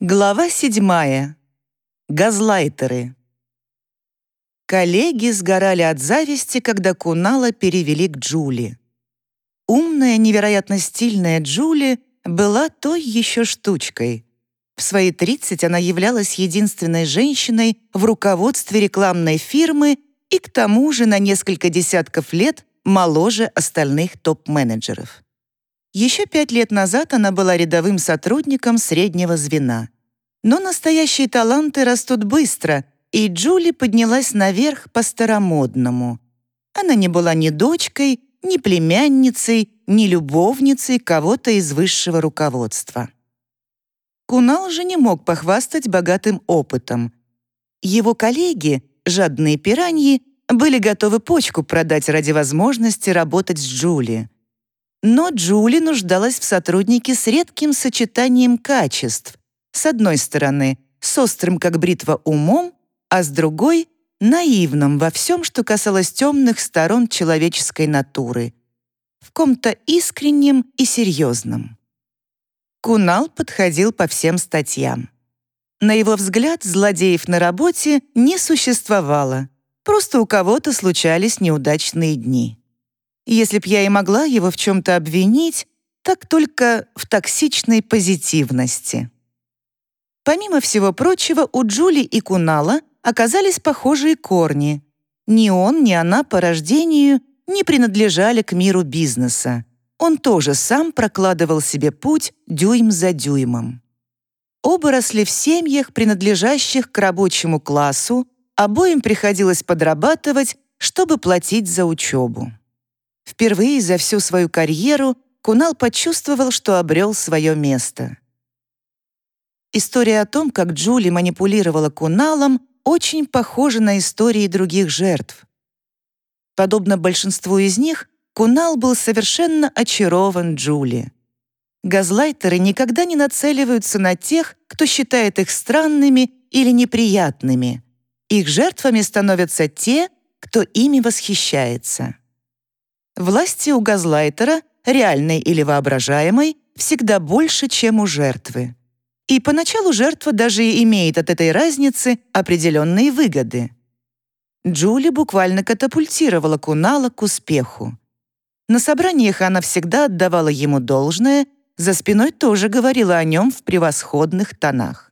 Глава седьмая. Газлайтеры. Коллеги сгорали от зависти, когда Кунала перевели к Джули. Умная, невероятно стильная Джули была той еще штучкой. В свои 30 она являлась единственной женщиной в руководстве рекламной фирмы и к тому же на несколько десятков лет моложе остальных топ-менеджеров. Еще пять лет назад она была рядовым сотрудником среднего звена. Но настоящие таланты растут быстро, и Джули поднялась наверх по-старомодному. Она не была ни дочкой, ни племянницей, ни любовницей кого-то из высшего руководства. Кунал же не мог похвастать богатым опытом. Его коллеги, жадные пираньи, были готовы почку продать ради возможности работать с Джули. Но Джули нуждалась в сотруднике с редким сочетанием качеств. С одной стороны, с острым, как бритва, умом, а с другой — наивным во всем, что касалось темных сторон человеческой натуры. В ком-то искреннем и серьезном. Кунал подходил по всем статьям. На его взгляд, злодеев на работе не существовало. Просто у кого-то случались неудачные дни. Если б я и могла его в чем-то обвинить, так только в токсичной позитивности. Помимо всего прочего, у Джули и Кунала оказались похожие корни. Ни он, ни она по рождению не принадлежали к миру бизнеса. Он тоже сам прокладывал себе путь дюйм за дюймом. Оба росли в семьях, принадлежащих к рабочему классу, обоим приходилось подрабатывать, чтобы платить за учебу. Впервые за всю свою карьеру Кунал почувствовал, что обрел свое место. История о том, как Джули манипулировала Куналом, очень похожа на истории других жертв. Подобно большинству из них, Кунал был совершенно очарован Джули. Газлайтеры никогда не нацеливаются на тех, кто считает их странными или неприятными. Их жертвами становятся те, кто ими восхищается. Власти у газлайтера, реальной или воображаемой, всегда больше, чем у жертвы. И поначалу жертва даже имеет от этой разницы определенные выгоды. Джули буквально катапультировала Кунала к успеху. На собраниях она всегда отдавала ему должное, за спиной тоже говорила о нем в превосходных тонах.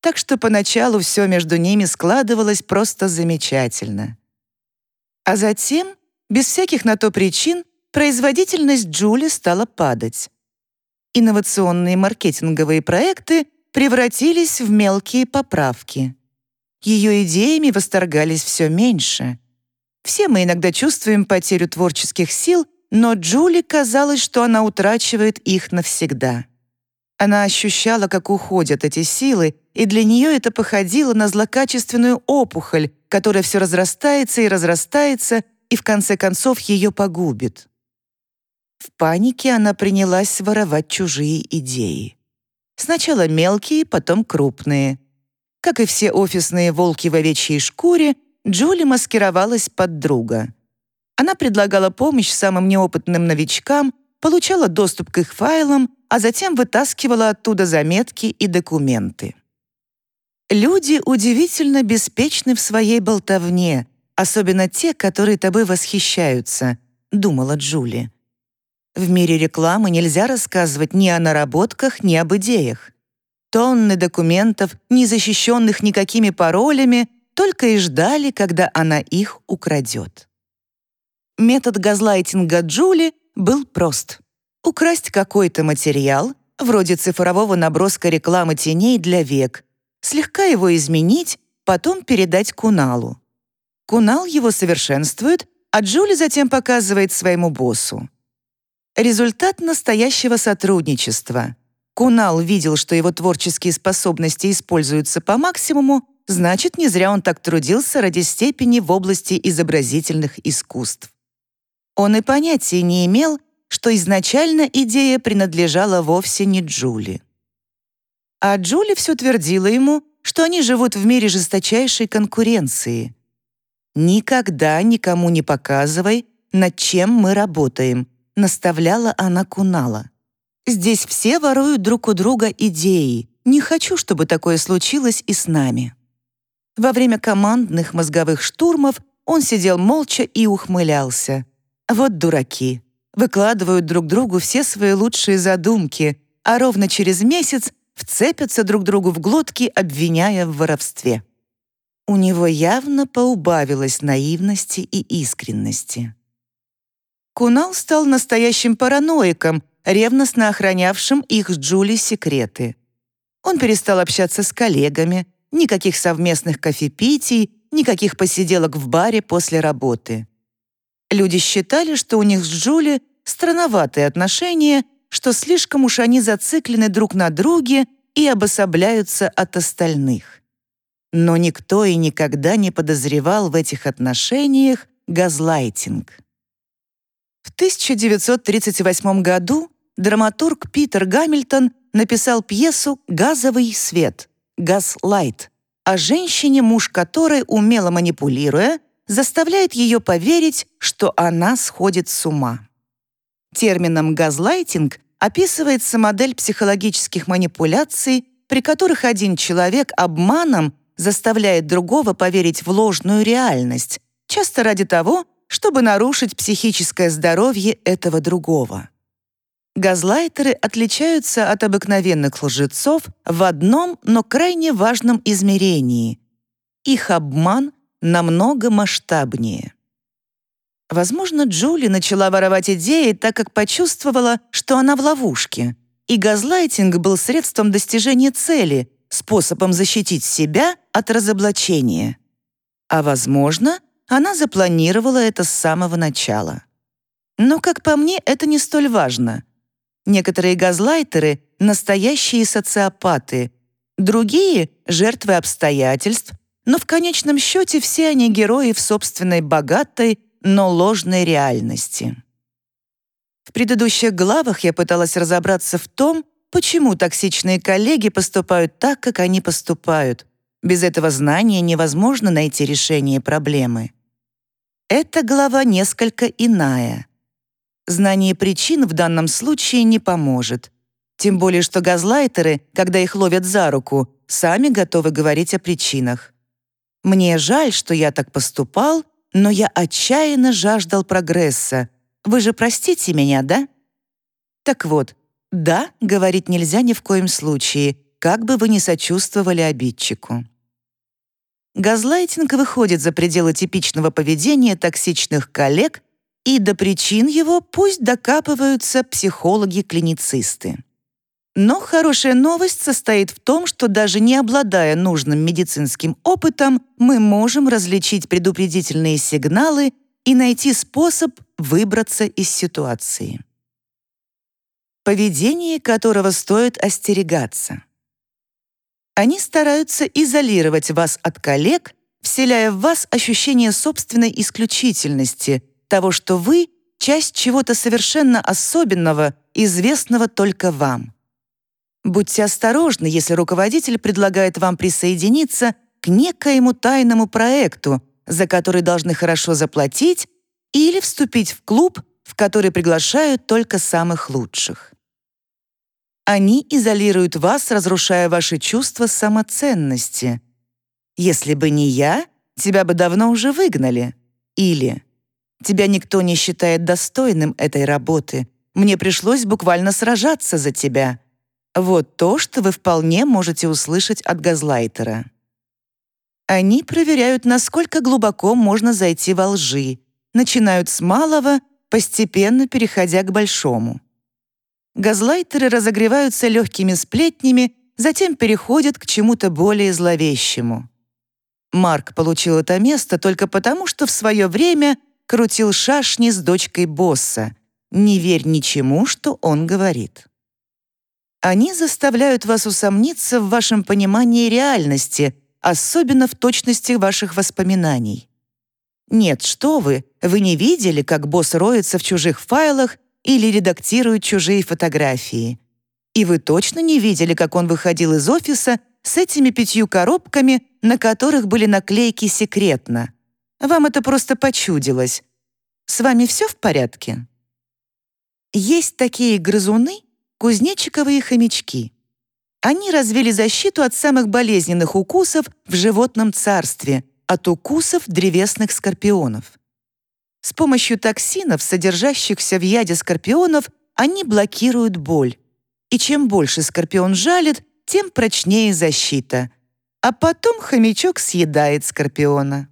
Так что поначалу все между ними складывалось просто замечательно. А затем без всяких на то причин производительность Джули стала падать. Инновационные маркетинговые проекты превратились в мелкие поправки. Ее идеями восторгались все меньше. Все мы иногда чувствуем потерю творческих сил, но Джули казалось, что она утрачивает их навсегда. Она ощущала, как уходят эти силы, и для нее это походило на злокачественную опухоль, которая все разрастается и разрастается, и в конце концов ее погубит. В панике она принялась воровать чужие идеи. Сначала мелкие, потом крупные. Как и все офисные волки в овечьей шкуре, Джули маскировалась под друга. Она предлагала помощь самым неопытным новичкам, получала доступ к их файлам, а затем вытаскивала оттуда заметки и документы. Люди удивительно беспечны в своей болтовне, особенно те, которые тобой восхищаются», — думала Джули. В мире рекламы нельзя рассказывать ни о наработках, ни об идеях. Тонны документов, не защищенных никакими паролями, только и ждали, когда она их украдет. Метод газлайтинга Джули был прост. Украсть какой-то материал, вроде цифрового наброска рекламы теней для век, слегка его изменить, потом передать Куналу. Кунал его совершенствует, а Джули затем показывает своему боссу. Результат настоящего сотрудничества. Кунал видел, что его творческие способности используются по максимуму, значит, не зря он так трудился ради степени в области изобразительных искусств. Он и понятия не имел, что изначально идея принадлежала вовсе не Джули. А Джули все твердила ему, что они живут в мире жесточайшей конкуренции. «Никогда никому не показывай, над чем мы работаем», наставляла она Кунала. «Здесь все воруют друг у друга идеи, не хочу, чтобы такое случилось и с нами». Во время командных мозговых штурмов он сидел молча и ухмылялся. Вот дураки. Выкладывают друг другу все свои лучшие задумки, а ровно через месяц вцепятся друг другу в глотки, обвиняя в воровстве. У него явно поубавилось наивности и искренности. Кунал стал настоящим параноиком, ревностно охранявшим их с Джули секреты. Он перестал общаться с коллегами, никаких совместных кофепитий, никаких посиделок в баре после работы. Люди считали, что у них с Джули странноватые отношения, что слишком уж они зациклены друг на друге и обособляются от остальных. Но никто и никогда не подозревал в этих отношениях газлайтинг. В 1938 году драматург Питер Гамильтон написал пьесу «Газовый свет» «Газлайт» о женщине, муж которой, умело манипулируя, заставляет ее поверить, что она сходит с ума. Термином «газлайтинг» описывается модель психологических манипуляций, при которых один человек обманом заставляет другого поверить в ложную реальность, часто ради того, чтобы нарушить психическое здоровье этого другого. Газлайтеры отличаются от обыкновенных лжецов в одном, но крайне важном измерении. Их обман намного масштабнее. Возможно, Джули начала воровать идеи, так как почувствовала, что она в ловушке, и газлайтинг был средством достижения цели, способом защитить себя от разоблачения. А возможно, она запланировала это с самого начала. Но, как по мне, это не столь важно. Некоторые газлайтеры — настоящие социопаты, другие — жертвы обстоятельств, но в конечном счете все они герои в собственной богатой, но ложной реальности. В предыдущих главах я пыталась разобраться в том, почему токсичные коллеги поступают так, как они поступают. Без этого знания невозможно найти решение проблемы. Эта глава несколько иная. Знание причин в данном случае не поможет. Тем более, что газлайтеры, когда их ловят за руку, сами готовы говорить о причинах. Мне жаль, что я так поступал, но я отчаянно жаждал прогресса. Вы же простите меня, да? Так вот, да, говорить нельзя ни в коем случае, как бы вы ни сочувствовали обидчику. Газлайтинг выходит за пределы типичного поведения токсичных коллег, и до причин его пусть докапываются психологи-клиницисты. Но хорошая новость состоит в том, что даже не обладая нужным медицинским опытом, мы можем различить предупредительные сигналы и найти способ выбраться из ситуации. Поведение которого стоит остерегаться. Они стараются изолировать вас от коллег, вселяя в вас ощущение собственной исключительности, того, что вы — часть чего-то совершенно особенного, известного только вам. Будьте осторожны, если руководитель предлагает вам присоединиться к некоему тайному проекту, за который должны хорошо заплатить, или вступить в клуб, в который приглашают только самых лучших. Они изолируют вас, разрушая ваши чувства самоценности. Если бы не я, тебя бы давно уже выгнали. Или тебя никто не считает достойным этой работы. Мне пришлось буквально сражаться за тебя. Вот то, что вы вполне можете услышать от газлайтера. Они проверяют, насколько глубоко можно зайти во лжи, начинают с малого, постепенно переходя к большому. Газлайтеры разогреваются легкими сплетнями, затем переходят к чему-то более зловещему. Марк получил это место только потому, что в свое время крутил шашни с дочкой босса. Не верь ничему, что он говорит. Они заставляют вас усомниться в вашем понимании реальности, особенно в точности ваших воспоминаний. Нет, что вы, вы не видели, как босс роется в чужих файлах или редактирует чужие фотографии. И вы точно не видели, как он выходил из офиса с этими пятью коробками, на которых были наклейки «Секретно». Вам это просто почудилось. С вами все в порядке? Есть такие грызуны, кузнечиковые хомячки. Они развили защиту от самых болезненных укусов в животном царстве, от укусов древесных скорпионов. С помощью токсинов, содержащихся в яде скорпионов, они блокируют боль. И чем больше скорпион жалит, тем прочнее защита. А потом хомячок съедает скорпиона.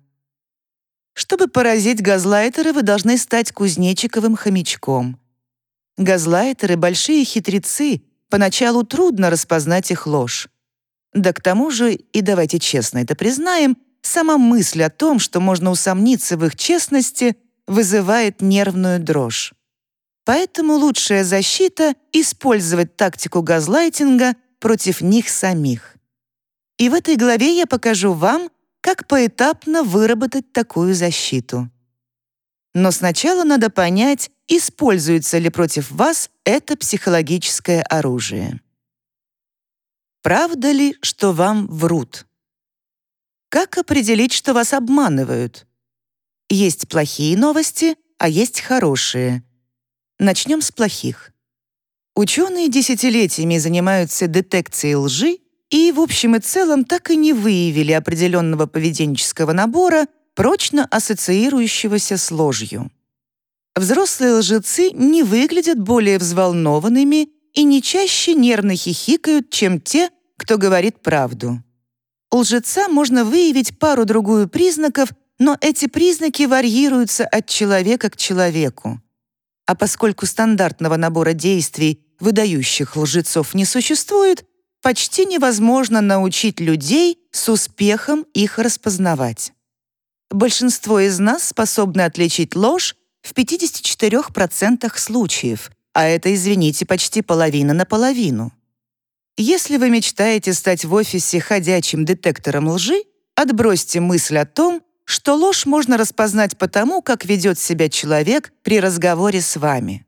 Чтобы поразить газлайтеры, вы должны стать кузнечиковым хомячком. Газлайтеры — большие хитрецы, поначалу трудно распознать их ложь. Да к тому же, и давайте честно это признаем, сама мысль о том, что можно усомниться в их честности, вызывает нервную дрожь. Поэтому лучшая защита — использовать тактику газлайтинга против них самих. И в этой главе я покажу вам, как поэтапно выработать такую защиту. Но сначала надо понять, используется ли против вас это психологическое оружие. Правда ли, что вам врут? Как определить, что вас обманывают? Есть плохие новости, а есть хорошие. Начнем с плохих. Ученые десятилетиями занимаются детекцией лжи и, в общем и целом, так и не выявили определенного поведенческого набора, прочно ассоциирующегося с ложью. Взрослые лжецы не выглядят более взволнованными и не чаще нервно хихикают, чем те, кто говорит правду. Лжеца можно выявить пару-другую признаков, но эти признаки варьируются от человека к человеку. А поскольку стандартного набора действий, выдающих лжецов, не существует, почти невозможно научить людей с успехом их распознавать. Большинство из нас способны отличить ложь в 54% случаев, а это, извините, почти половина на половину. Если вы мечтаете стать в офисе ходячим детектором лжи, отбросьте мысль о том, что ложь можно распознать по тому, как ведет себя человек при разговоре с вами.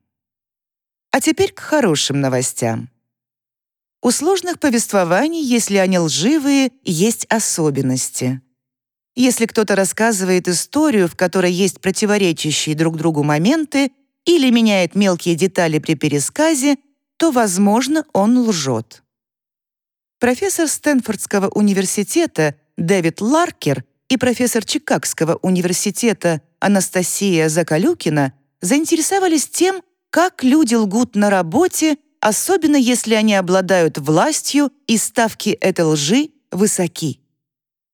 А теперь к хорошим новостям. У сложных повествований, если они лживые, есть особенности. Если кто-то рассказывает историю, в которой есть противоречащие друг другу моменты или меняет мелкие детали при пересказе, то, возможно, он лжет. Профессор Стэнфордского университета Дэвид Ларкер и профессор Чикагского университета Анастасия Закалюкина заинтересовались тем, как люди лгут на работе, особенно если они обладают властью и ставки этой лжи высоки.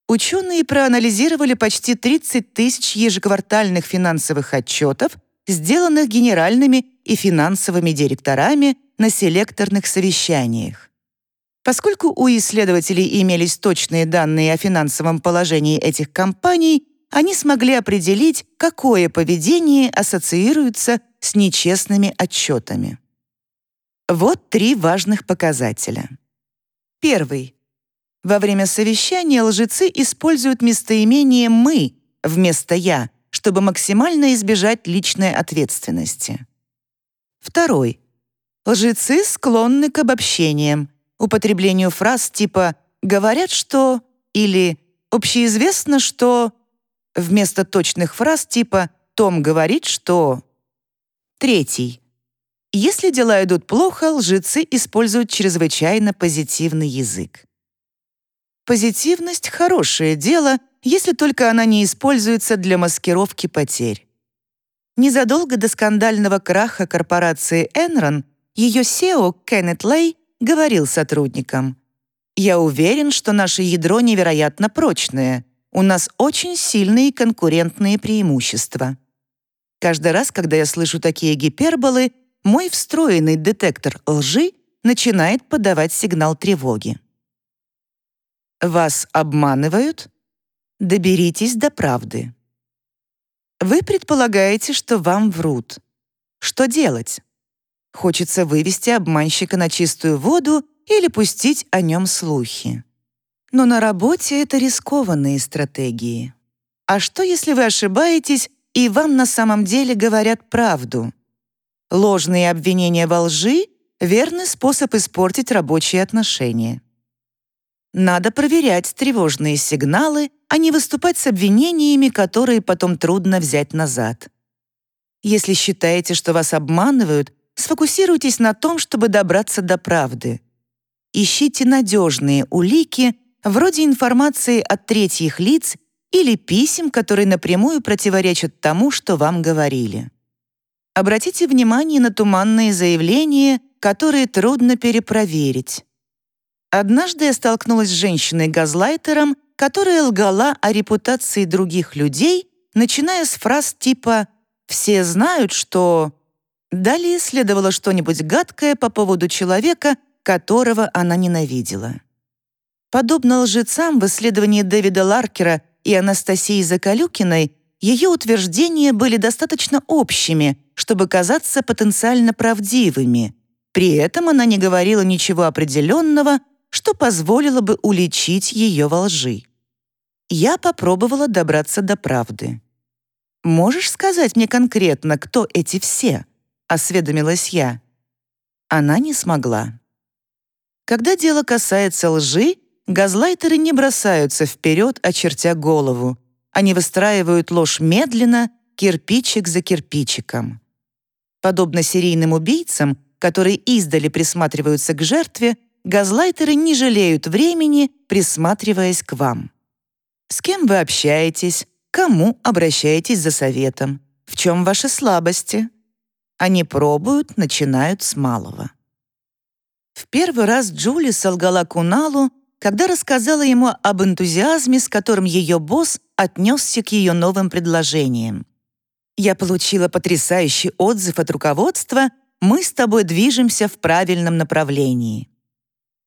Ученые проанализировали почти 30 тысяч ежеквартальных финансовых отчетов, сделанных генеральными и финансовыми директорами на селекторных совещаниях. Поскольку у исследователей имелись точные данные о финансовом положении этих компаний, они смогли определить, какое поведение ассоциируется с нечестными отчетами. Вот три важных показателя. Первый. Во время совещания лжецы используют местоимение «мы» вместо «я», чтобы максимально избежать личной ответственности. Второй. Лжецы склонны к обобщениям, употреблению фраз типа «говорят, что» или «общеизвестно, что» вместо точных фраз типа «Том говорит, что». Третий. Если дела идут плохо, лжецы используют чрезвычайно позитивный язык. Позитивность — хорошее дело, если только она не используется для маскировки потерь. Незадолго до скандального краха корпорации Enron ее SEO Кеннет Лей говорил сотрудникам, «Я уверен, что наше ядро невероятно прочное. У нас очень сильные конкурентные преимущества». Каждый раз, когда я слышу такие гиперболы, мой встроенный детектор лжи начинает подавать сигнал тревоги. Вас обманывают? Доберитесь до правды. Вы предполагаете, что вам врут. Что делать? Хочется вывести обманщика на чистую воду или пустить о нем слухи. Но на работе это рискованные стратегии. А что, если вы ошибаетесь, и вам на самом деле говорят правду? Ложные обвинения во лжи — верный способ испортить рабочие отношения. Надо проверять тревожные сигналы, а не выступать с обвинениями, которые потом трудно взять назад. Если считаете, что вас обманывают, сфокусируйтесь на том, чтобы добраться до правды. ищите надежные улики, вроде информации от третьих лиц или писем, которые напрямую противоречат тому, что вам говорили. Обратите внимание на туманные заявления, которые трудно перепроверить. Однажды я столкнулась с женщиной-газлайтером, которая лгала о репутации других людей, начиная с фраз типа «все знают, что…» Далее следовало что-нибудь гадкое по поводу человека, которого она ненавидела. Подобно лжецам в исследовании Дэвида Ларкера и Анастасии Закалюкиной, ее утверждения были достаточно общими, чтобы казаться потенциально правдивыми. При этом она не говорила ничего определенного, что позволило бы уличить ее во лжи. Я попробовала добраться до правды. «Можешь сказать мне конкретно, кто эти все?» — осведомилась я. Она не смогла. Когда дело касается лжи, газлайтеры не бросаются вперед, очертя голову. Они выстраивают ложь медленно, кирпичик за кирпичиком. Подобно серийным убийцам, которые издали присматриваются к жертве, газлайтеры не жалеют времени, присматриваясь к вам. С кем вы общаетесь, кому обращаетесь за советом, в чем ваши слабости. Они пробуют, начинают с малого. В первый раз Джули солгала Куналу, когда рассказала ему об энтузиазме, с которым ее босс отнесся к ее новым предложениям. «Я получила потрясающий отзыв от руководства, мы с тобой движемся в правильном направлении».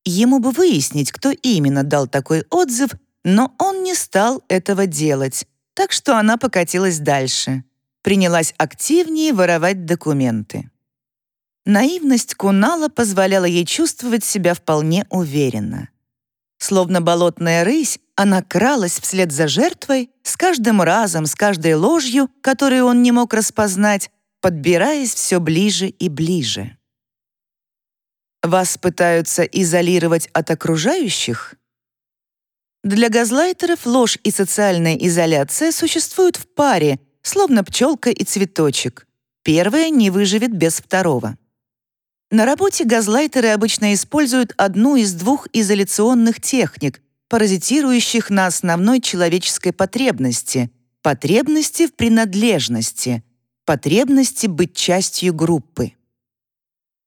Ему бы выяснить, кто именно дал такой отзыв, но он не стал этого делать, так что она покатилась дальше. Принялась активнее воровать документы. Наивность Кунала позволяла ей чувствовать себя вполне уверенно. Словно болотная рысь, она кралась вслед за жертвой, с каждым разом, с каждой ложью, которую он не мог распознать, подбираясь все ближе и ближе. Вас пытаются изолировать от окружающих? Для газлайтеров ложь и социальная изоляция существуют в паре, словно пчелка и цветочек. Первое не выживет без второго. На работе газлайтеры обычно используют одну из двух изоляционных техник, паразитирующих на основной человеческой потребности — потребности в принадлежности, потребности быть частью группы.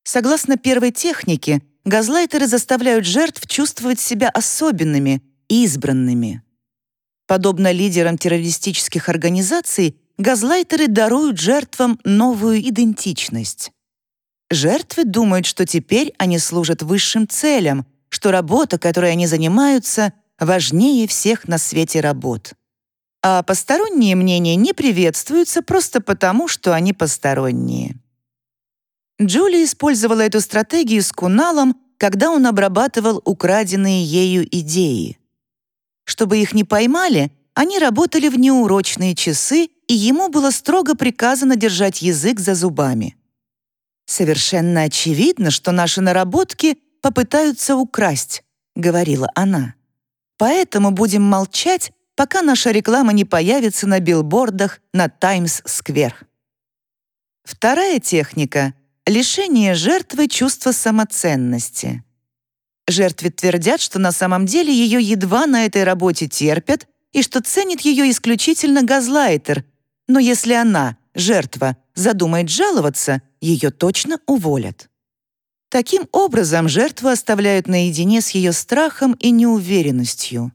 Согласно первой технике, газлайтеры заставляют жертв чувствовать себя особенными, избранными. Подобно лидерам террористических организаций, газлайтеры даруют жертвам новую идентичность. Жертвы думают, что теперь они служат высшим целям, что работа, которой они занимаются, важнее всех на свете работ. А посторонние мнения не приветствуются просто потому, что они посторонние. Джули использовала эту стратегию с Куналом, когда он обрабатывал украденные ею идеи. Чтобы их не поймали, они работали в неурочные часы, и ему было строго приказано держать язык за зубами. «Совершенно очевидно, что наши наработки попытаются украсть», — говорила она. «Поэтому будем молчать, пока наша реклама не появится на билбордах на Таймс-сквер». Вторая техника лишение жертвы чувства самоценности. Жертве твердят, что на самом деле ее едва на этой работе терпят и что ценит ее исключительно газлайтер, но если она, жертва, задумает жаловаться, ее точно уволят. Таким образом, жертву оставляют наедине с ее страхом и неуверенностью.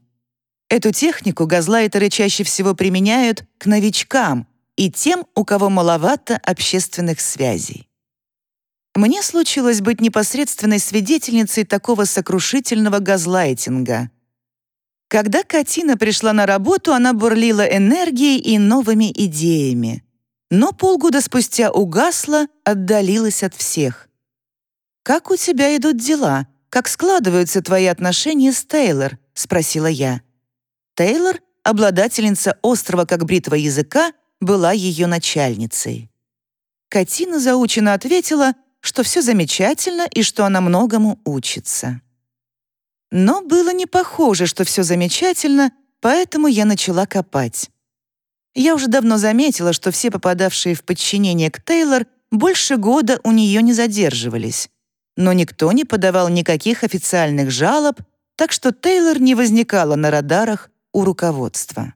Эту технику газлайтеры чаще всего применяют к новичкам и тем, у кого маловато общественных связей. Мне случилось быть непосредственной свидетельницей такого сокрушительного газлайтинга. Когда Катина пришла на работу, она бурлила энергией и новыми идеями. Но полгода спустя угасла, отдалилась от всех. «Как у тебя идут дела? Как складываются твои отношения с Тейлор?» — спросила я. Тейлор, обладательница острова как бритва языка, была ее начальницей. Катина заученно ответила, что все замечательно и что она многому учится. Но было не похоже, что все замечательно, поэтому я начала копать. Я уже давно заметила, что все попадавшие в подчинение к Тейлор больше года у нее не задерживались. но никто не подавал никаких официальных жалоб, так что Тейлор не возникала на радарах у руководства.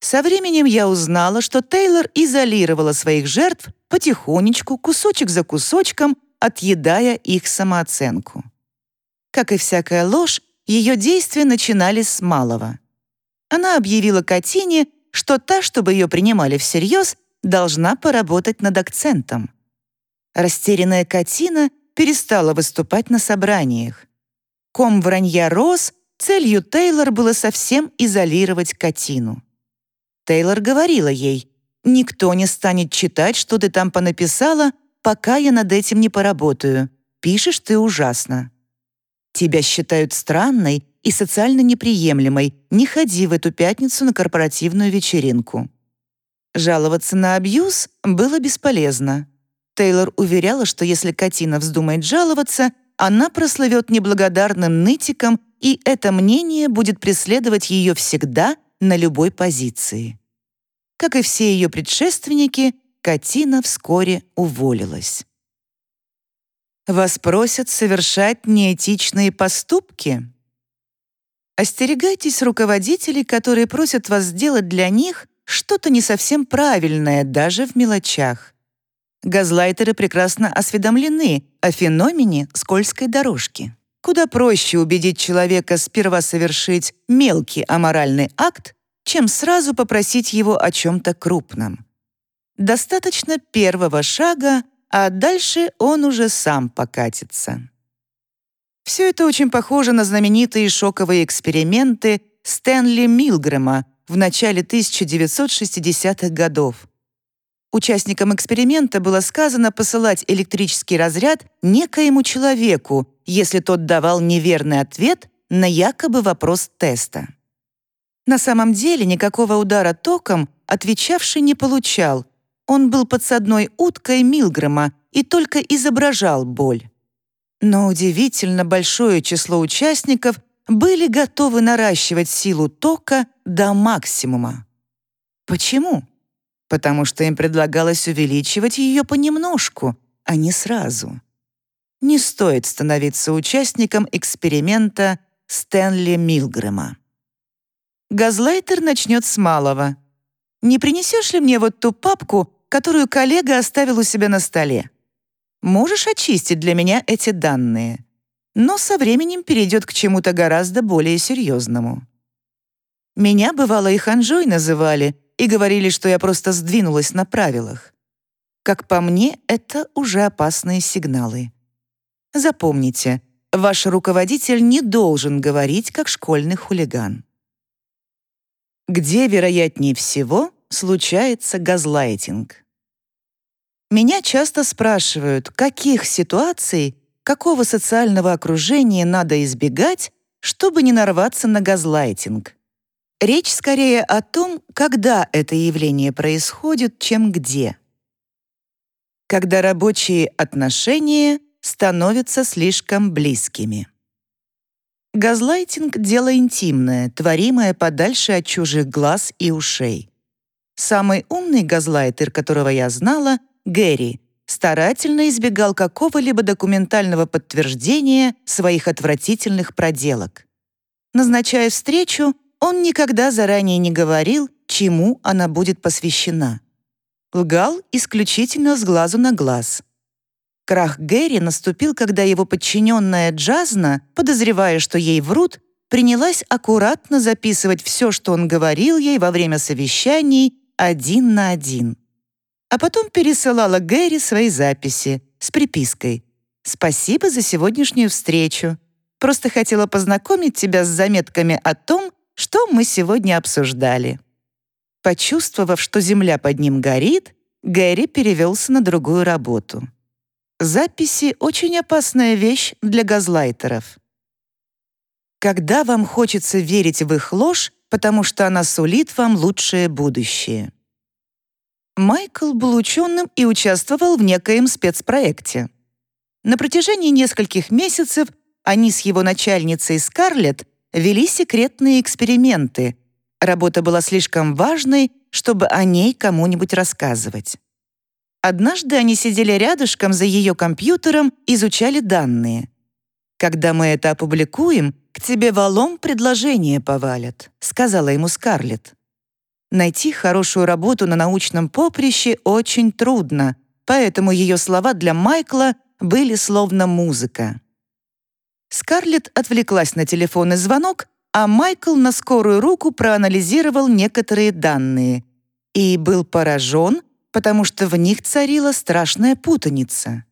Со временем я узнала, что Тейлор изолировала своих жертв потихонечку, кусочек за кусочком, отъедая их самооценку. Как и всякая ложь, ее действия начинались с малого. Она объявила Катине, что та, чтобы ее принимали всерьез, должна поработать над акцентом. Растерянная Катина перестала выступать на собраниях. Ком вранья рос, целью Тейлор было совсем изолировать Катину. Тейлор говорила ей, «Никто не станет читать, что ты там понаписала, пока я над этим не поработаю. Пишешь ты ужасно». Тебя считают странной и социально неприемлемой. Не ходи в эту пятницу на корпоративную вечеринку. Жаловаться на абьюз было бесполезно. Тейлор уверяла, что если Катина вздумает жаловаться, она прослывет неблагодарным нытиком, и это мнение будет преследовать ее всегда на любой позиции. Как и все ее предшественники, Катина вскоре уволилась. Вас просят совершать неэтичные поступки? Остерегайтесь руководителей, которые просят вас сделать для них что-то не совсем правильное даже в мелочах. Газлайтеры прекрасно осведомлены о феномене скользкой дорожки. Куда проще убедить человека сперва совершить мелкий аморальный акт, чем сразу попросить его о чем-то крупном. Достаточно первого шага — а дальше он уже сам покатится. Все это очень похоже на знаменитые шоковые эксперименты Стэнли Милгрэма в начале 1960-х годов. Участникам эксперимента было сказано посылать электрический разряд некоему человеку, если тот давал неверный ответ на якобы вопрос теста. На самом деле никакого удара током отвечавший не получал, он был подсадной уткой Милгрэма и только изображал боль. Но удивительно большое число участников были готовы наращивать силу тока до максимума. Почему? Потому что им предлагалось увеличивать ее понемножку, а не сразу. Не стоит становиться участником эксперимента Стэнли Милгрэма. Газлайтер начнет с малого. «Не принесешь ли мне вот ту папку, которую коллега оставил у себя на столе. Можешь очистить для меня эти данные, но со временем перейдет к чему-то гораздо более серьезному. Меня, бывало, и ханжой называли и говорили, что я просто сдвинулась на правилах. Как по мне, это уже опасные сигналы. Запомните, ваш руководитель не должен говорить, как школьный хулиган. Где, вероятнее всего, случается газлайтинг. Меня часто спрашивают, каких ситуаций, какого социального окружения надо избегать, чтобы не нарваться на газлайтинг. Речь скорее о том, когда это явление происходит, чем где. Когда рабочие отношения становятся слишком близкими. Газлайтинг — дело интимное, творимое подальше от чужих глаз и ушей. Самый умный газлайтер, которого я знала, Гэри, старательно избегал какого-либо документального подтверждения своих отвратительных проделок. Назначая встречу, он никогда заранее не говорил, чему она будет посвящена. Лгал исключительно с глазу на глаз. Крах Гэри наступил, когда его подчиненная Джазна, подозревая, что ей врут, принялась аккуратно записывать все, что он говорил ей во время совещаний один на один. А потом пересылала Гэри свои записи с припиской «Спасибо за сегодняшнюю встречу. Просто хотела познакомить тебя с заметками о том, что мы сегодня обсуждали». Почувствовав, что земля под ним горит, Гэри перевелся на другую работу. Записи — очень опасная вещь для газлайтеров. Когда вам хочется верить в их ложь, потому что она сулит вам лучшее будущее. Майкл был ученым и участвовал в некоем спецпроекте. На протяжении нескольких месяцев они с его начальницей Скарлетт вели секретные эксперименты. Работа была слишком важной, чтобы о ней кому-нибудь рассказывать. Однажды они сидели рядышком за ее компьютером, изучали данные. «Когда мы это опубликуем, к тебе валом предложение повалят», — сказала ему Скарлетт. Найти хорошую работу на научном поприще очень трудно, поэтому ее слова для Майкла были словно музыка. Скарлетт отвлеклась на телефонный звонок, а Майкл на скорую руку проанализировал некоторые данные и был поражен, потому что в них царила страшная путаница.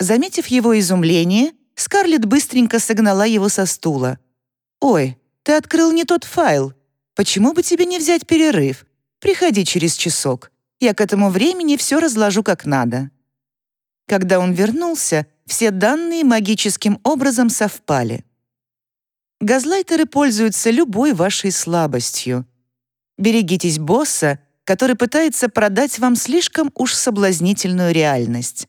Заметив его изумление, Скарлетт быстренько согнала его со стула. «Ой, ты открыл не тот файл. Почему бы тебе не взять перерыв? Приходи через часок. Я к этому времени все разложу как надо». Когда он вернулся, все данные магическим образом совпали. Газлайтеры пользуются любой вашей слабостью. Берегитесь босса, который пытается продать вам слишком уж соблазнительную реальность.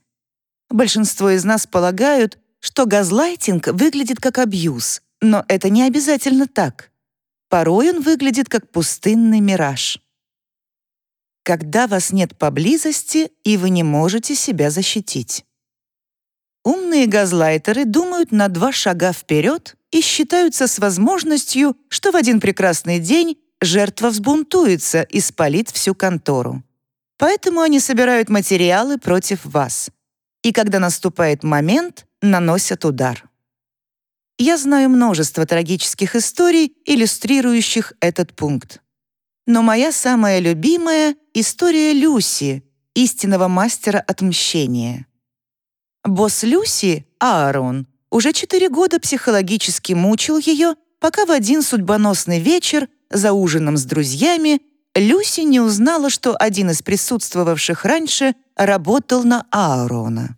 Большинство из нас полагают, что газлайтинг выглядит как абьюз, но это не обязательно так. Порой он выглядит как пустынный мираж. Когда вас нет поблизости, и вы не можете себя защитить. Умные газлайтеры думают на два шага вперед и считаются с возможностью, что в один прекрасный день жертва взбунтуется и спалит всю контору. Поэтому они собирают материалы против вас. И когда наступает момент, наносят удар. Я знаю множество трагических историй, иллюстрирующих этот пункт. Но моя самая любимая — история Люси, истинного мастера отмщения. Босс Люси, Аарон, уже четыре года психологически мучил ее, пока в один судьбоносный вечер за ужином с друзьями Люси не узнала, что один из присутствовавших раньше работал на Аарона.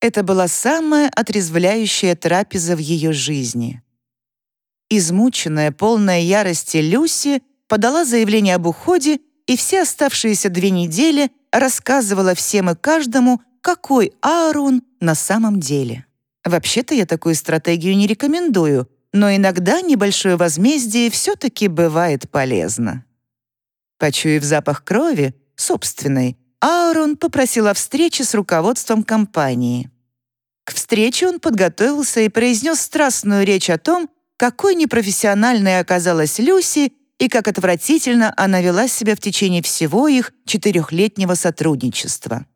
Это была самая отрезвляющая трапеза в ее жизни. Измученная, полная ярости Люси подала заявление об уходе и все оставшиеся две недели рассказывала всем и каждому, какой Аарон на самом деле. Вообще-то я такую стратегию не рекомендую, но иногда небольшое возмездие все-таки бывает полезно. Почуяв запах крови, собственной, Аарон попросил о встрече с руководством компании. К встрече он подготовился и произнес страстную речь о том, какой непрофессиональной оказалась Люси и как отвратительно она вела себя в течение всего их четырехлетнего сотрудничества.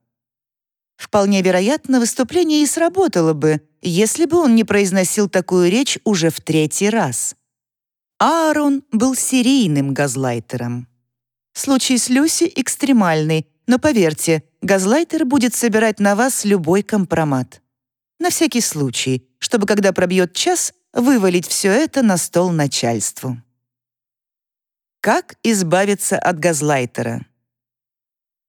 Вполне вероятно, выступление и сработало бы, если бы он не произносил такую речь уже в третий раз. Аарон был серийным газлайтером. Случай с Люси экстремальный, но поверьте, газлайтер будет собирать на вас любой компромат. На всякий случай, чтобы, когда пробьет час, вывалить все это на стол начальству. Как избавиться от газлайтера?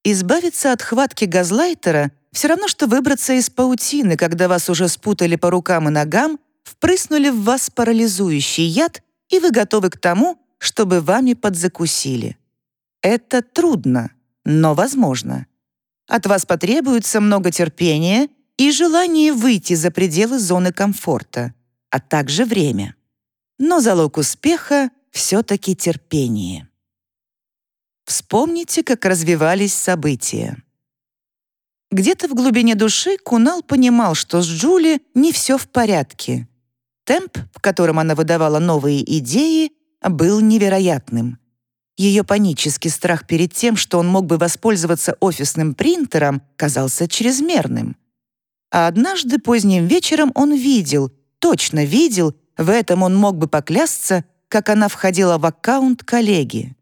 Избавиться от хватки газлайтера — все равно, что выбраться из паутины, когда вас уже спутали по рукам и ногам, впрыснули в вас парализующий яд, и вы готовы к тому, чтобы вами подзакусили. Это трудно, но возможно. От вас потребуется много терпения и желание выйти за пределы зоны комфорта, а также время. Но залог успеха — все-таки терпение. Вспомните, как развивались события. Где-то в глубине души Кунал понимал, что с Джули не все в порядке. Темп, в котором она выдавала новые идеи, был невероятным. Ее панический страх перед тем, что он мог бы воспользоваться офисным принтером, казался чрезмерным. А однажды поздним вечером он видел, точно видел, в этом он мог бы поклясться, как она входила в аккаунт коллеги.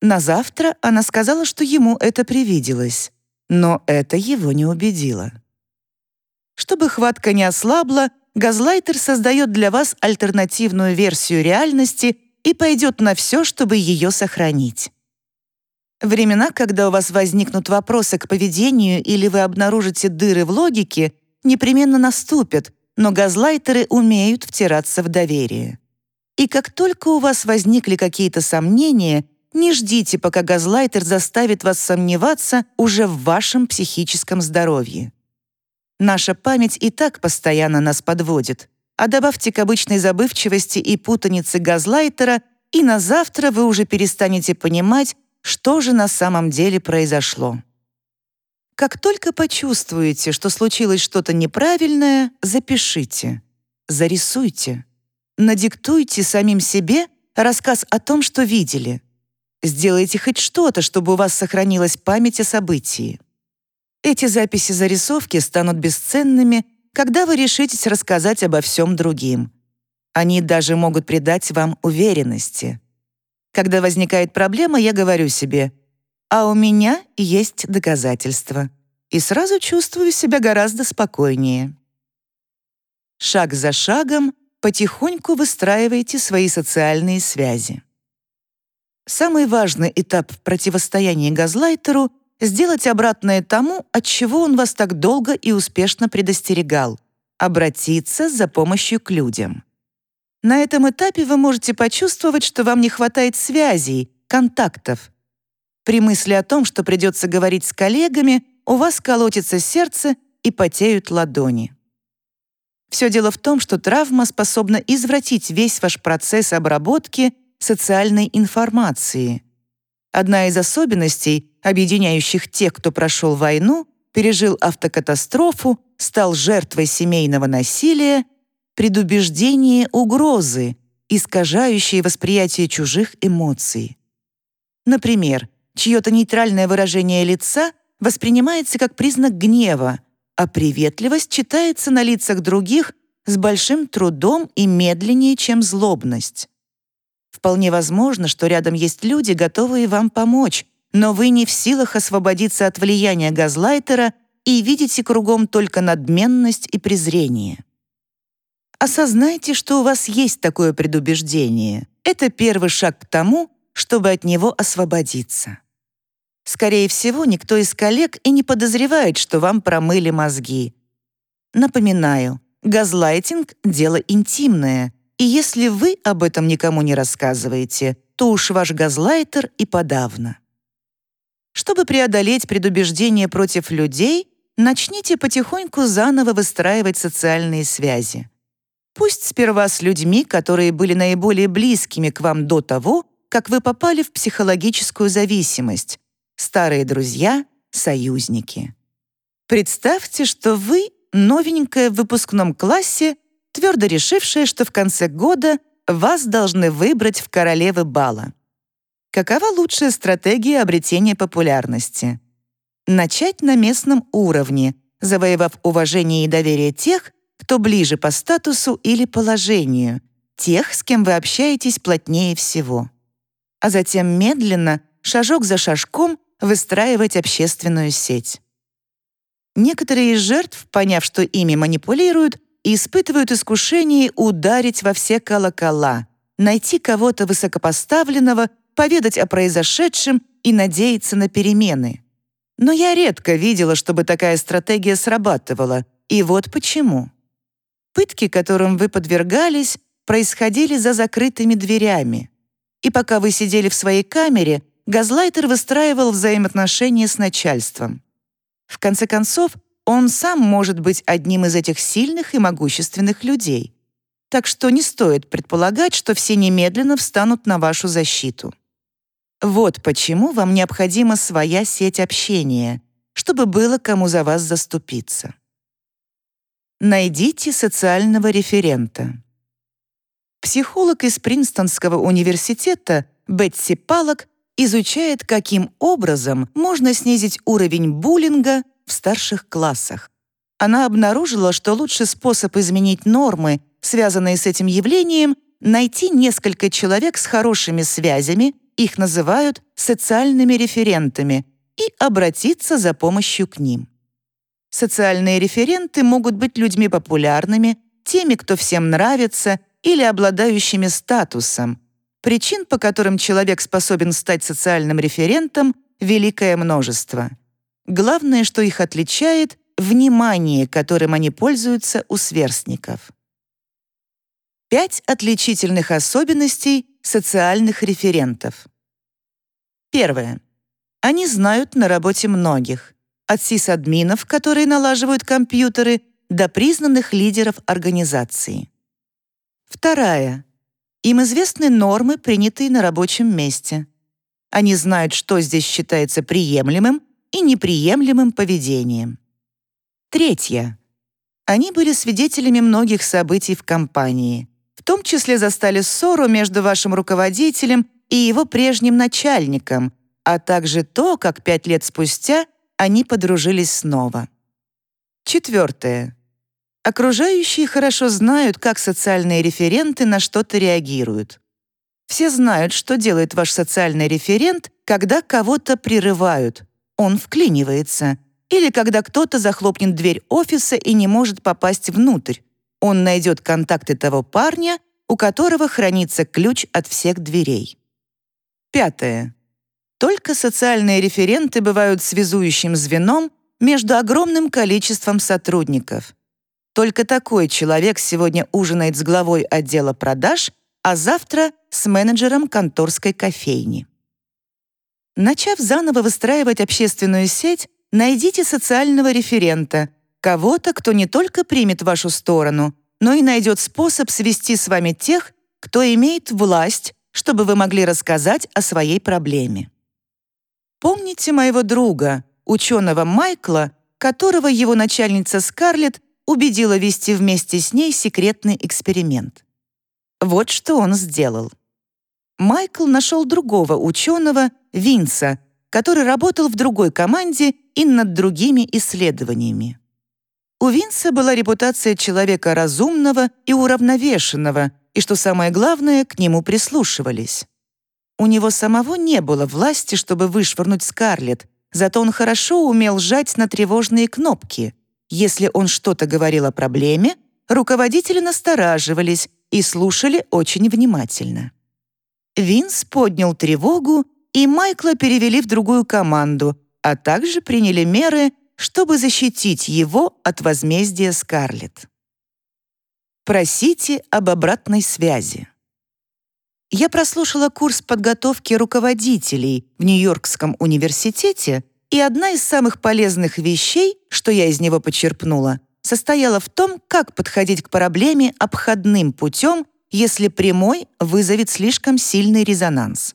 На завтра она сказала, что ему это привиделось. Но это его не убедило. Чтобы хватка не ослабла, газлайтер создает для вас альтернативную версию реальности и пойдет на все, чтобы ее сохранить. Времена, когда у вас возникнут вопросы к поведению или вы обнаружите дыры в логике, непременно наступят, но газлайтеры умеют втираться в доверие. И как только у вас возникли какие-то сомнения, не ждите, пока газлайтер заставит вас сомневаться уже в вашем психическом здоровье. Наша память и так постоянно нас подводит, а добавьте к обычной забывчивости и путанице газлайтера, и на завтра вы уже перестанете понимать, что же на самом деле произошло. Как только почувствуете, что случилось что-то неправильное, запишите, зарисуйте, надиктуйте самим себе рассказ о том, что видели. Сделайте хоть что-то, чтобы у вас сохранилась память о событии. Эти записи-зарисовки станут бесценными, когда вы решитесь рассказать обо всем другим. Они даже могут придать вам уверенности. Когда возникает проблема, я говорю себе «А у меня есть доказательства» и сразу чувствую себя гораздо спокойнее. Шаг за шагом потихоньку выстраивайте свои социальные связи. Самый важный этап противостояния газлайтеру — сделать обратное тому, от чего он вас так долго и успешно предостерегал — обратиться за помощью к людям. На этом этапе вы можете почувствовать, что вам не хватает связей, контактов. При мысли о том, что придется говорить с коллегами, у вас колотится сердце и потеют ладони. Все дело в том, что травма способна извратить весь ваш процесс обработки социальной информации. Одна из особенностей, объединяющих тех, кто прошел войну, пережил автокатастрофу, стал жертвой семейного насилия, предубеждение угрозы, искажающие восприятие чужих эмоций. Например, чье-то нейтральное выражение лица воспринимается как признак гнева, а приветливость читается на лицах других с большим трудом и медленнее, чем злобность. Вполне возможно, что рядом есть люди, готовые вам помочь, но вы не в силах освободиться от влияния газлайтера и видите кругом только надменность и презрение. Осознайте, что у вас есть такое предубеждение. Это первый шаг к тому, чтобы от него освободиться. Скорее всего, никто из коллег и не подозревает, что вам промыли мозги. Напоминаю, газлайтинг — дело интимное, и если вы об этом никому не рассказываете, то уж ваш газлайтер и подавно. Чтобы преодолеть предубеждение против людей, начните потихоньку заново выстраивать социальные связи. Пусть сперва с людьми, которые были наиболее близкими к вам до того, как вы попали в психологическую зависимость, старые друзья, союзники. Представьте, что вы новенькая в выпускном классе твердо решившая, что в конце года вас должны выбрать в королевы бала. Какова лучшая стратегия обретения популярности? Начать на местном уровне, завоевав уважение и доверие тех, кто ближе по статусу или положению, тех, с кем вы общаетесь плотнее всего. А затем медленно, шажок за шажком, выстраивать общественную сеть. Некоторые из жертв, поняв, что ими манипулируют, испытывают искушение ударить во все колокола, найти кого-то высокопоставленного, поведать о произошедшем и надеяться на перемены. Но я редко видела, чтобы такая стратегия срабатывала, и вот почему. Пытки, которым вы подвергались, происходили за закрытыми дверями. И пока вы сидели в своей камере, газлайтер выстраивал взаимоотношения с начальством. В конце концов, он сам может быть одним из этих сильных и могущественных людей. Так что не стоит предполагать, что все немедленно встанут на вашу защиту. Вот почему вам необходима своя сеть общения, чтобы было кому за вас заступиться. Найдите социального референта. Психолог из Принстонского университета Бетси Палок изучает, каким образом можно снизить уровень буллинга в старших классах. Она обнаружила, что лучший способ изменить нормы, связанные с этим явлением, найти несколько человек с хорошими связями, их называют социальными референтами, и обратиться за помощью к ним. Социальные референты могут быть людьми популярными, теми, кто всем нравится, или обладающими статусом. Причин, по которым человек способен стать социальным референтом, великое множество — Главное, что их отличает — внимание, которым они пользуются у сверстников. Пять отличительных особенностей социальных референтов. Первое. Они знают на работе многих, от сисадминов, которые налаживают компьютеры, до признанных лидеров организации. Вторая. Им известны нормы, принятые на рабочем месте. Они знают, что здесь считается приемлемым, и неприемлемым поведением. Третье. Они были свидетелями многих событий в компании. В том числе застали ссору между вашим руководителем и его прежним начальником, а также то, как пять лет спустя они подружились снова. Четвертое. Окружающие хорошо знают, как социальные референты на что-то реагируют. Все знают, что делает ваш социальный референт, когда кого-то прерывают. Он вклинивается. Или когда кто-то захлопнет дверь офиса и не может попасть внутрь. Он найдет контакты того парня, у которого хранится ключ от всех дверей. Пятое. Только социальные референты бывают связующим звеном между огромным количеством сотрудников. Только такой человек сегодня ужинает с главой отдела продаж, а завтра — с менеджером конторской кофейни. Начав заново выстраивать общественную сеть, найдите социального референта, кого-то, кто не только примет вашу сторону, но и найдет способ свести с вами тех, кто имеет власть, чтобы вы могли рассказать о своей проблеме. Помните моего друга, ученого Майкла, которого его начальница Скарлетт убедила вести вместе с ней секретный эксперимент. Вот что он сделал. Майкл нашел другого ученого, Винса, который работал в другой команде и над другими исследованиями. У Винса была репутация человека разумного и уравновешенного, и, что самое главное, к нему прислушивались. У него самого не было власти, чтобы вышвырнуть Скарлетт, зато он хорошо умел жать на тревожные кнопки. Если он что-то говорил о проблеме, руководители настораживались и слушали очень внимательно. Винс поднял тревогу, и Майкла перевели в другую команду, а также приняли меры, чтобы защитить его от возмездия Скарлетт. Просите об обратной связи. Я прослушала курс подготовки руководителей в Нью-Йоркском университете, и одна из самых полезных вещей, что я из него почерпнула, состояла в том, как подходить к проблеме обходным путем если прямой вызовет слишком сильный резонанс.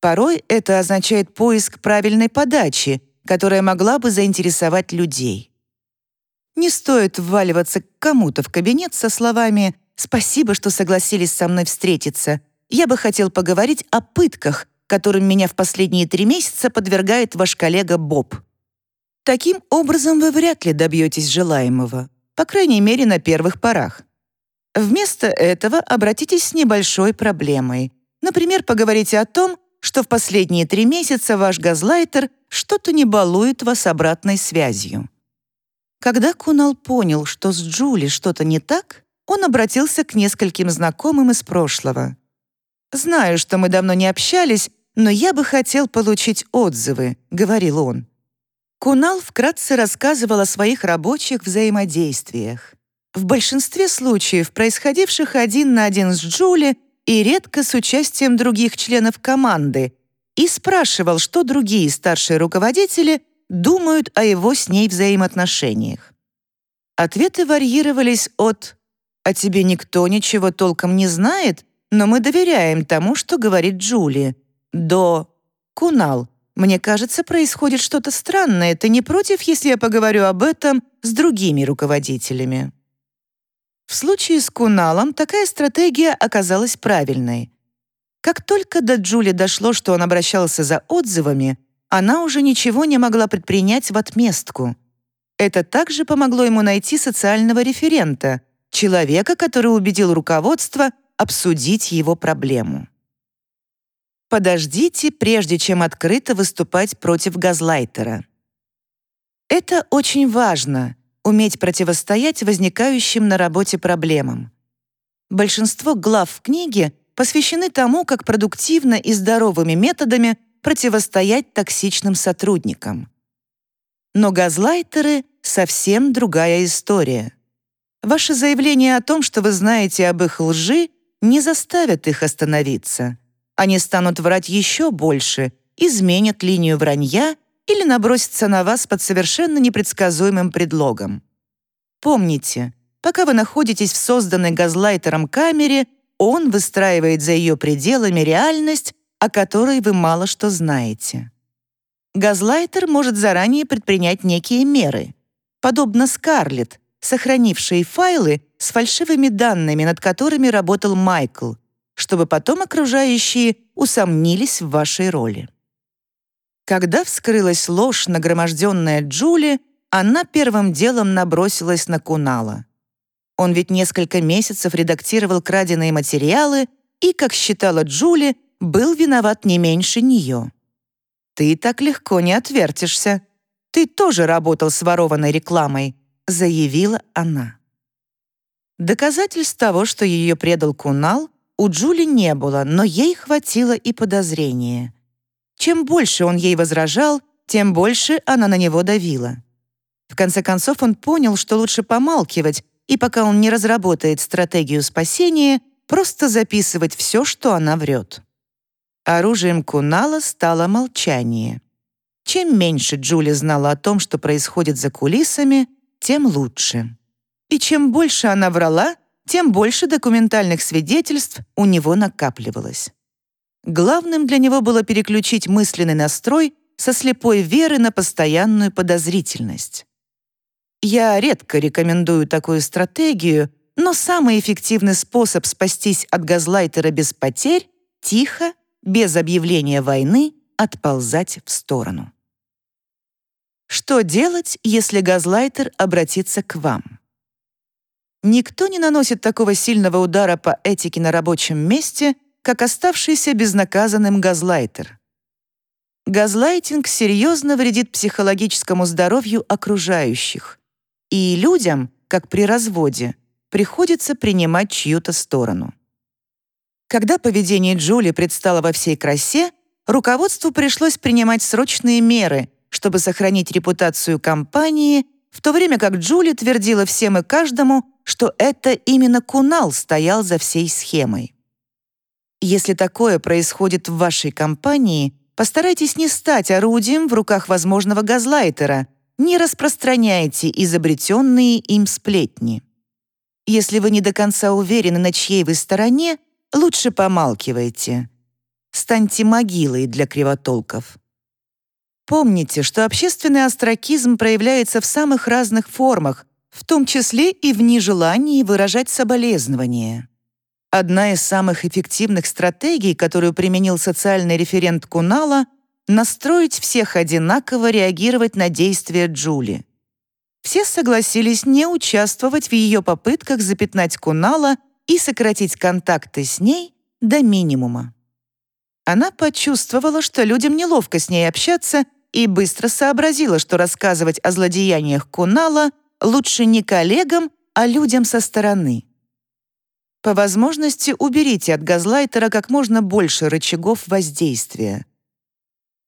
Порой это означает поиск правильной подачи, которая могла бы заинтересовать людей. Не стоит вваливаться к кому-то в кабинет со словами «Спасибо, что согласились со мной встретиться. Я бы хотел поговорить о пытках, которым меня в последние три месяца подвергает ваш коллега Боб». Таким образом вы вряд ли добьетесь желаемого, по крайней мере, на первых порах. Вместо этого обратитесь с небольшой проблемой. Например, поговорите о том, что в последние три месяца ваш газлайтер что-то не балует вас обратной связью. Когда Кунал понял, что с Джули что-то не так, он обратился к нескольким знакомым из прошлого. «Знаю, что мы давно не общались, но я бы хотел получить отзывы», — говорил он. Кунал вкратце рассказывал о своих рабочих взаимодействиях в большинстве случаев происходивших один на один с Джули и редко с участием других членов команды, и спрашивал, что другие старшие руководители думают о его с ней взаимоотношениях. Ответы варьировались от «О тебе никто ничего толком не знает, но мы доверяем тому, что говорит Джули», до «Кунал, мне кажется, происходит что-то странное. Ты не против, если я поговорю об этом с другими руководителями?» В случае с Куналом такая стратегия оказалась правильной. Как только до Джули дошло, что он обращался за отзывами, она уже ничего не могла предпринять в отместку. Это также помогло ему найти социального референта, человека, который убедил руководство обсудить его проблему. Подождите, прежде чем открыто выступать против газлайтера. Это очень важно — уметь противостоять возникающим на работе проблемам. Большинство глав в книге посвящены тому, как продуктивно и здоровыми методами противостоять токсичным сотрудникам. Но газлайтеры — совсем другая история. Ваше заявление о том, что вы знаете об их лжи, не заставят их остановиться. Они станут врать еще больше, изменят линию вранья или набросится на вас под совершенно непредсказуемым предлогом. Помните, пока вы находитесь в созданной газлайтером камере, он выстраивает за ее пределами реальность, о которой вы мало что знаете. газлайтер может заранее предпринять некие меры, подобно Скарлетт, сохранившей файлы с фальшивыми данными, над которыми работал Майкл, чтобы потом окружающие усомнились в вашей роли. Когда вскрылась ложь, нагроможденная Джули, она первым делом набросилась на Кунала. Он ведь несколько месяцев редактировал краденые материалы и, как считала Джули, был виноват не меньше нее. «Ты так легко не отвертишься. Ты тоже работал с ворованной рекламой», заявила она. Доказательств того, что ее предал Кунал, у Джули не было, но ей хватило и подозрения. Чем больше он ей возражал, тем больше она на него давила. В конце концов он понял, что лучше помалкивать, и пока он не разработает стратегию спасения, просто записывать все, что она врет. Оружием Кунала стало молчание. Чем меньше Джули знала о том, что происходит за кулисами, тем лучше. И чем больше она врала, тем больше документальных свидетельств у него накапливалось. Главным для него было переключить мысленный настрой со слепой веры на постоянную подозрительность. Я редко рекомендую такую стратегию, но самый эффективный способ спастись от газлайтера без потерь — тихо, без объявления войны, отползать в сторону. Что делать, если газлайтер обратится к вам? Никто не наносит такого сильного удара по этике на рабочем месте, как оставшийся безнаказанным газлайтер. Газлайтинг серьезно вредит психологическому здоровью окружающих, и людям, как при разводе, приходится принимать чью-то сторону. Когда поведение Джули предстало во всей красе, руководству пришлось принимать срочные меры, чтобы сохранить репутацию компании, в то время как Джули твердила всем и каждому, что это именно Кунал стоял за всей схемой. Если такое происходит в вашей компании, постарайтесь не стать орудием в руках возможного газлайтера, не распространяйте изобретенные им сплетни. Если вы не до конца уверены, на чьей вы стороне, лучше помалкивайте. Станьте могилой для кривотолков. Помните, что общественный остракизм проявляется в самых разных формах, в том числе и в нежелании выражать соболезнования. Одна из самых эффективных стратегий, которую применил социальный референт Кунала, настроить всех одинаково реагировать на действия Джули. Все согласились не участвовать в ее попытках запятнать Кунала и сократить контакты с ней до минимума. Она почувствовала, что людям неловко с ней общаться, и быстро сообразила, что рассказывать о злодеяниях Кунала лучше не коллегам, а людям со стороны. По возможности уберите от газлайтера как можно больше рычагов воздействия.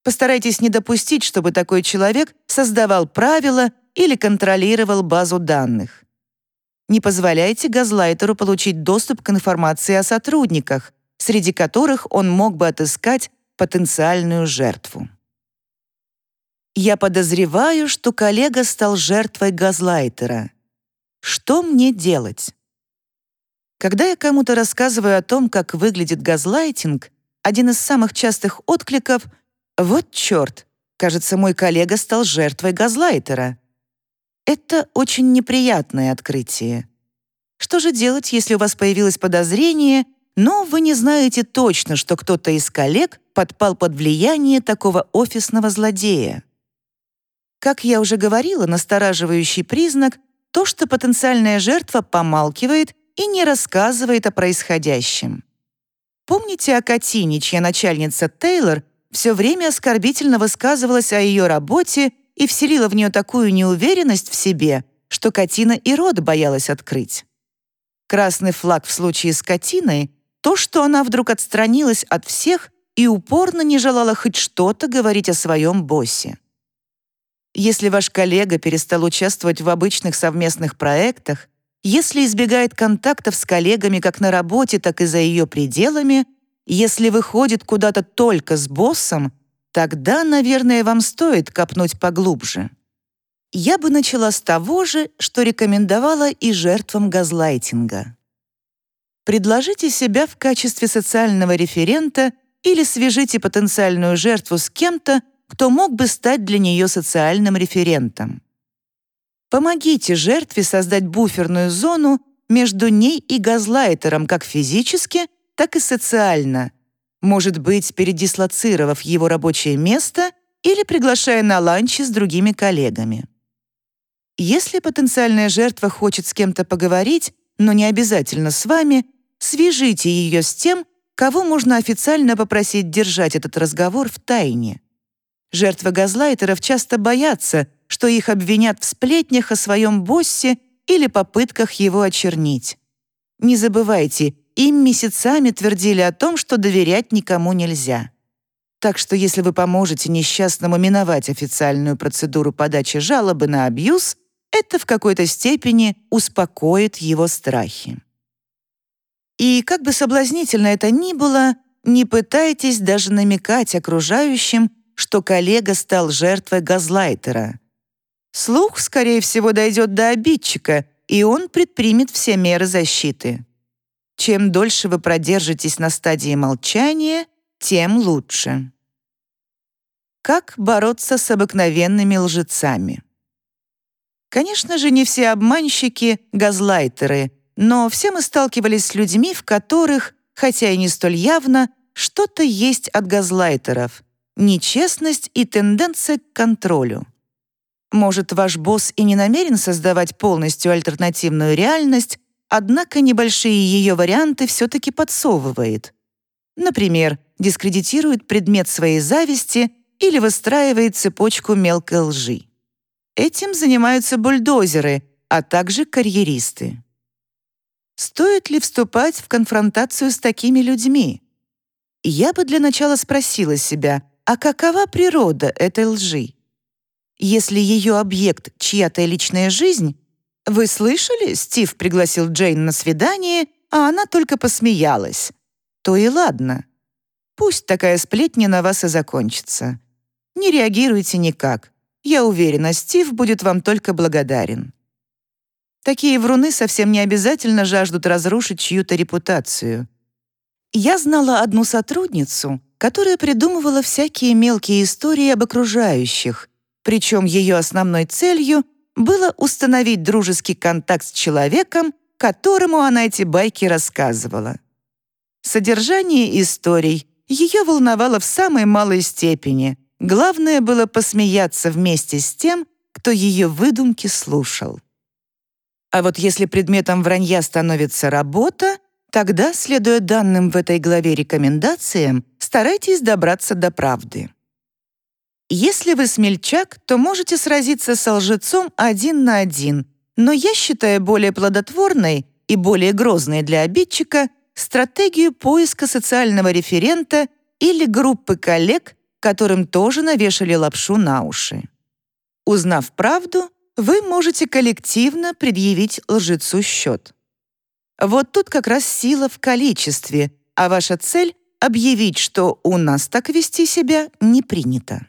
Постарайтесь не допустить, чтобы такой человек создавал правила или контролировал базу данных. Не позволяйте газлайтеру получить доступ к информации о сотрудниках, среди которых он мог бы отыскать потенциальную жертву. Я подозреваю, что коллега стал жертвой газлайтера. Что мне делать? Когда я кому-то рассказываю о том, как выглядит газлайтинг, один из самых частых откликов «Вот черт, кажется, мой коллега стал жертвой газлайтера». Это очень неприятное открытие. Что же делать, если у вас появилось подозрение, но вы не знаете точно, что кто-то из коллег подпал под влияние такого офисного злодея? Как я уже говорила, настораживающий признак — то, что потенциальная жертва помалкивает и не рассказывает о происходящем. Помните о Катине, чья начальница Тейлор все время оскорбительно высказывалась о ее работе и вселила в нее такую неуверенность в себе, что Катина и рот боялась открыть. Красный флаг в случае с Катиной — то, что она вдруг отстранилась от всех и упорно не желала хоть что-то говорить о своем боссе. Если ваш коллега перестал участвовать в обычных совместных проектах, если избегает контактов с коллегами как на работе, так и за ее пределами, если выходит куда-то только с боссом, тогда, наверное, вам стоит копнуть поглубже. Я бы начала с того же, что рекомендовала и жертвам газлайтинга. Предложите себя в качестве социального референта или свяжите потенциальную жертву с кем-то, кто мог бы стать для нее социальным референтом. Помогите жертве создать буферную зону между ней и газлайтером как физически, так и социально, может быть, передислоцировав его рабочее место или приглашая на ланчи с другими коллегами. Если потенциальная жертва хочет с кем-то поговорить, но не обязательно с вами, свяжите ее с тем, кого можно официально попросить держать этот разговор в тайне. Жертвы газлайтеров часто боятся, что их обвинят в сплетнях о своем боссе или попытках его очернить. Не забывайте, им месяцами твердили о том, что доверять никому нельзя. Так что если вы поможете несчастному миновать официальную процедуру подачи жалобы на абьюз, это в какой-то степени успокоит его страхи. И как бы соблазнительно это ни было, не пытайтесь даже намекать окружающим, что коллега стал жертвой газлайтера. Слух, скорее всего, дойдет до обидчика, и он предпримет все меры защиты. Чем дольше вы продержитесь на стадии молчания, тем лучше. Как бороться с обыкновенными лжецами? Конечно же, не все обманщики — газлайтеры, но все мы сталкивались с людьми, в которых, хотя и не столь явно, что-то есть от газлайтеров — нечестность и тенденция к контролю. Может, ваш босс и не намерен создавать полностью альтернативную реальность, однако небольшие ее варианты все-таки подсовывает. Например, дискредитирует предмет своей зависти или выстраивает цепочку мелкой лжи. Этим занимаются бульдозеры, а также карьеристы. Стоит ли вступать в конфронтацию с такими людьми? Я бы для начала спросила себя, а какова природа этой лжи? Если ее объект — чья-то личная жизнь, «Вы слышали, Стив пригласил Джейн на свидание, а она только посмеялась?» То и ладно. Пусть такая сплетня на вас и закончится. Не реагируйте никак. Я уверена, Стив будет вам только благодарен. Такие вруны совсем не обязательно жаждут разрушить чью-то репутацию. Я знала одну сотрудницу, которая придумывала всякие мелкие истории об окружающих, причем ее основной целью было установить дружеский контакт с человеком, которому она эти байки рассказывала. Содержание историй ее волновало в самой малой степени. Главное было посмеяться вместе с тем, кто ее выдумки слушал. А вот если предметом вранья становится работа, тогда, следуя данным в этой главе рекомендациям, старайтесь добраться до правды. Если вы смельчак, то можете сразиться с лжецом один на один, но я считаю более плодотворной и более грозной для обидчика стратегию поиска социального референта или группы коллег, которым тоже навешали лапшу на уши. Узнав правду, вы можете коллективно предъявить лжецу счет. Вот тут как раз сила в количестве, а ваша цель — объявить, что у нас так вести себя не принято.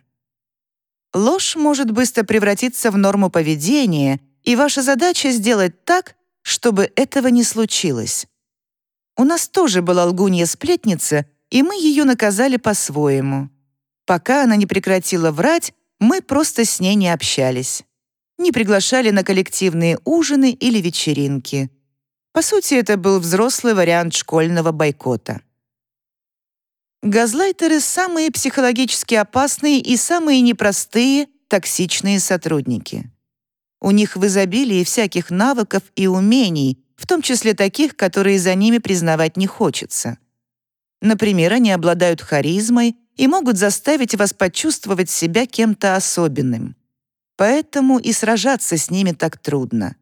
Ложь может быстро превратиться в норму поведения, и ваша задача сделать так, чтобы этого не случилось. У нас тоже была лгунья-сплетница, и мы ее наказали по-своему. Пока она не прекратила врать, мы просто с ней не общались. Не приглашали на коллективные ужины или вечеринки. По сути, это был взрослый вариант школьного бойкота. Газлайтеры — самые психологически опасные и самые непростые, токсичные сотрудники. У них в изобилии всяких навыков и умений, в том числе таких, которые за ними признавать не хочется. Например, они обладают харизмой и могут заставить вас почувствовать себя кем-то особенным. Поэтому и сражаться с ними так трудно.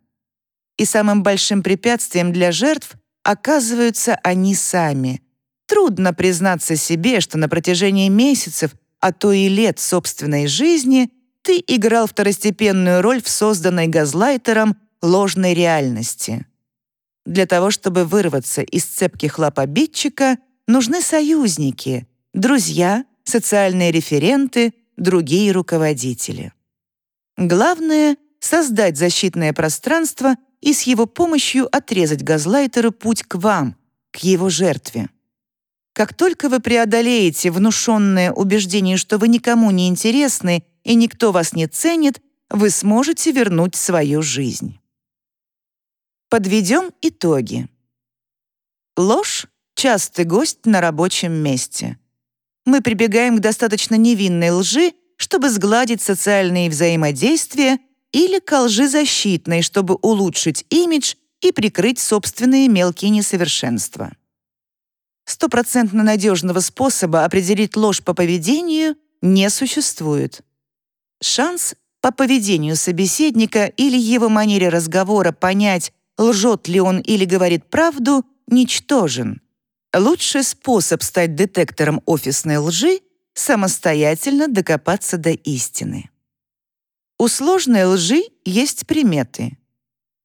И самым большим препятствием для жертв оказываются они сами — Трудно признаться себе, что на протяжении месяцев, а то и лет собственной жизни ты играл второстепенную роль в созданной газлайтером ложной реальности. Для того, чтобы вырваться из цепких лап обидчика, нужны союзники, друзья, социальные референты, другие руководители. Главное — создать защитное пространство и с его помощью отрезать газлайтеру путь к вам, к его жертве. Как только вы преодолеете внушенное убеждение, что вы никому не интересны и никто вас не ценит, вы сможете вернуть свою жизнь. Подведем итоги. Ложь — частый гость на рабочем месте. Мы прибегаем к достаточно невинной лжи, чтобы сгладить социальные взаимодействия или к лжи защитной, чтобы улучшить имидж и прикрыть собственные мелкие несовершенства. Стопроцентно надежного способа определить ложь по поведению не существует. Шанс по поведению собеседника или его манере разговора понять, лжет ли он или говорит правду, ничтожен. Лучший способ стать детектором офисной лжи — самостоятельно докопаться до истины. У сложной лжи есть приметы.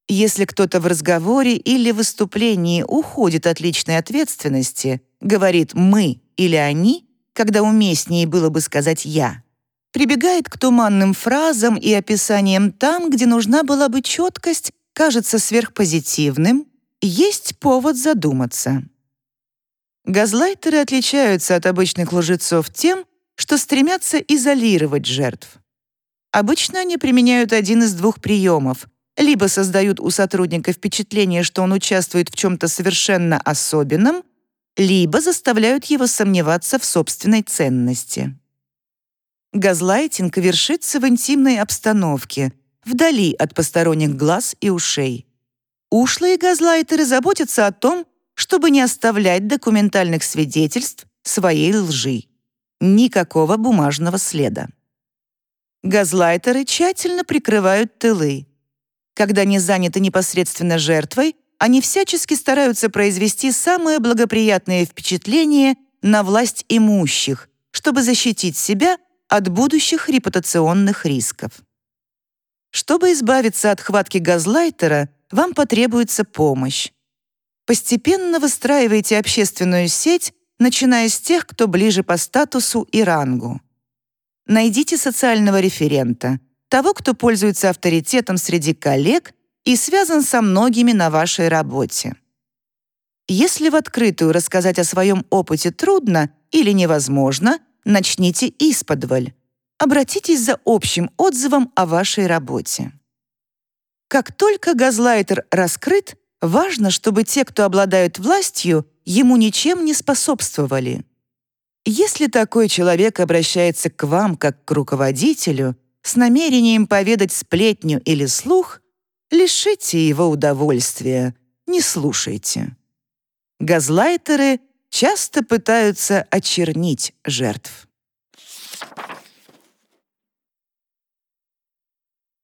Если кто-то в разговоре или выступлении уходит от личной ответственности, говорит «мы» или «они», когда уместнее было бы сказать «я», прибегает к туманным фразам и описаниям там, где нужна была бы четкость, кажется сверхпозитивным, есть повод задуматься. Газлайтеры отличаются от обычных лжецов тем, что стремятся изолировать жертв. Обычно они применяют один из двух приемов — либо создают у сотрудника впечатление, что он участвует в чем-то совершенно особенном, либо заставляют его сомневаться в собственной ценности. Газлайтинг вершится в интимной обстановке, вдали от посторонних глаз и ушей. Ушлые газлайтеры заботятся о том, чтобы не оставлять документальных свидетельств своей лжи. Никакого бумажного следа. Газлайтеры тщательно прикрывают тылы, когда не заняты непосредственно жертвой, они всячески стараются произвести самое благоприятное впечатление на власть имущих, чтобы защитить себя от будущих репутационных рисков. Чтобы избавиться от хватки газлайтера, вам потребуется помощь. Постепенно выстраивайте общественную сеть, начиная с тех, кто ближе по статусу и рангу. Найдите социального референта, того, кто пользуется авторитетом среди коллег и связан со многими на вашей работе. Если в открытую рассказать о своем опыте трудно или невозможно, начните исподволь. Обратитесь за общим отзывом о вашей работе. Как только газлайтер раскрыт, важно, чтобы те, кто обладают властью, ему ничем не способствовали. Если такой человек обращается к вам как к руководителю, с намерением поведать сплетню или слух, лишите его удовольствия, не слушайте. Газлайтеры часто пытаются очернить жертв.